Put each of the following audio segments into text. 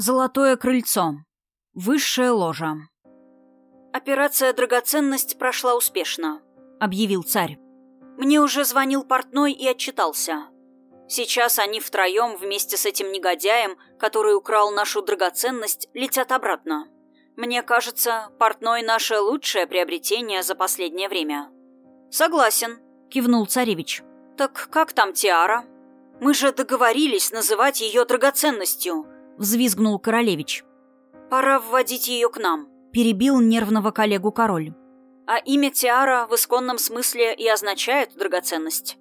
Золотое крыльцо. Высшая ложа. «Операция «Драгоценность» прошла успешно», — объявил царь. «Мне уже звонил портной и отчитался. Сейчас они втроем вместе с этим негодяем, который украл нашу драгоценность, летят обратно. Мне кажется, портной — наше лучшее приобретение за последнее время». «Согласен», — кивнул царевич. «Так как там Тиара? Мы же договорились называть ее драгоценностью», взвизгнул королевич. «Пора вводить ее к нам», — перебил нервного коллегу король. «А имя Тиара в исконном смысле и означает драгоценность.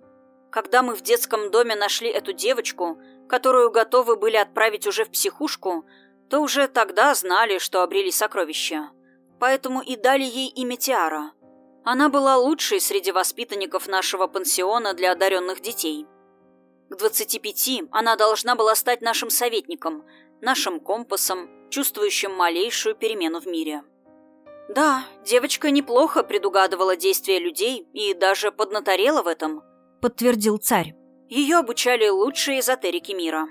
Когда мы в детском доме нашли эту девочку, которую готовы были отправить уже в психушку, то уже тогда знали, что обрели сокровища. Поэтому и дали ей имя Тиара. Она была лучшей среди воспитанников нашего пансиона для одаренных детей. К 25 она должна была стать нашим советником — нашим компасом, чувствующим малейшую перемену в мире. Да, девочка неплохо предугадывала действия людей и даже поднаторела в этом, подтвердил царь. Ее обучали лучшие эзотерики мира.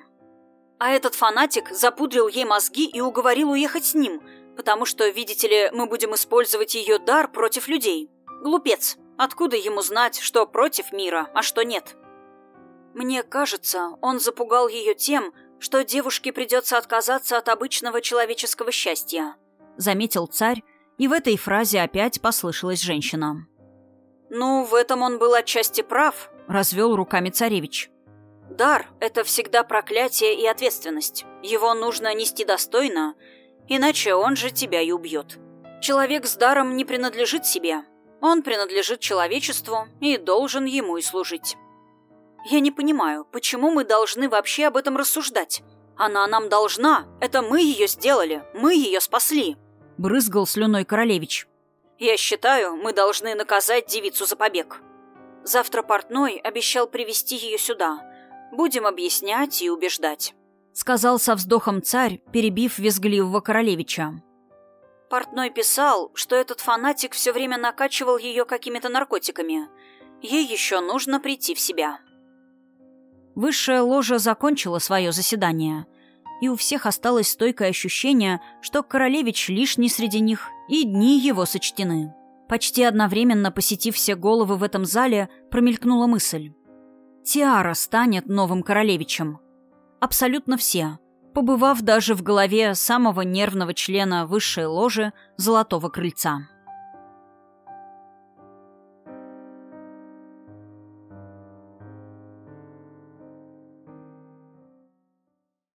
А этот фанатик запудрил ей мозги и уговорил уехать с ним, потому что, видите ли, мы будем использовать ее дар против людей. Глупец. Откуда ему знать, что против мира, а что нет? Мне кажется, он запугал ее тем, что девушке придется отказаться от обычного человеческого счастья», — заметил царь, и в этой фразе опять послышалась женщина. «Ну, в этом он был отчасти прав», — развел руками царевич. «Дар — это всегда проклятие и ответственность. Его нужно нести достойно, иначе он же тебя и убьет. Человек с даром не принадлежит себе. Он принадлежит человечеству и должен ему и служить. Я не понимаю, почему мы должны вообще об этом рассуждать? Она нам должна. Это мы ее сделали. Мы ее спасли. Брызгал слюной королевич. Я считаю, мы должны наказать девицу за побег. Завтра портной обещал привести ее сюда. Будем объяснять и убеждать. Сказал со вздохом царь, перебив визгливого королевича. Портной писал, что этот фанатик все время накачивал ее какими-то наркотиками. Ей еще нужно прийти в себя. Высшая ложа закончила свое заседание, и у всех осталось стойкое ощущение, что королевич лишний среди них, и дни его сочтены. Почти одновременно посетив все головы в этом зале, промелькнула мысль. Тиара станет новым королевичем. Абсолютно все, побывав даже в голове самого нервного члена высшей ложи Золотого Крыльца.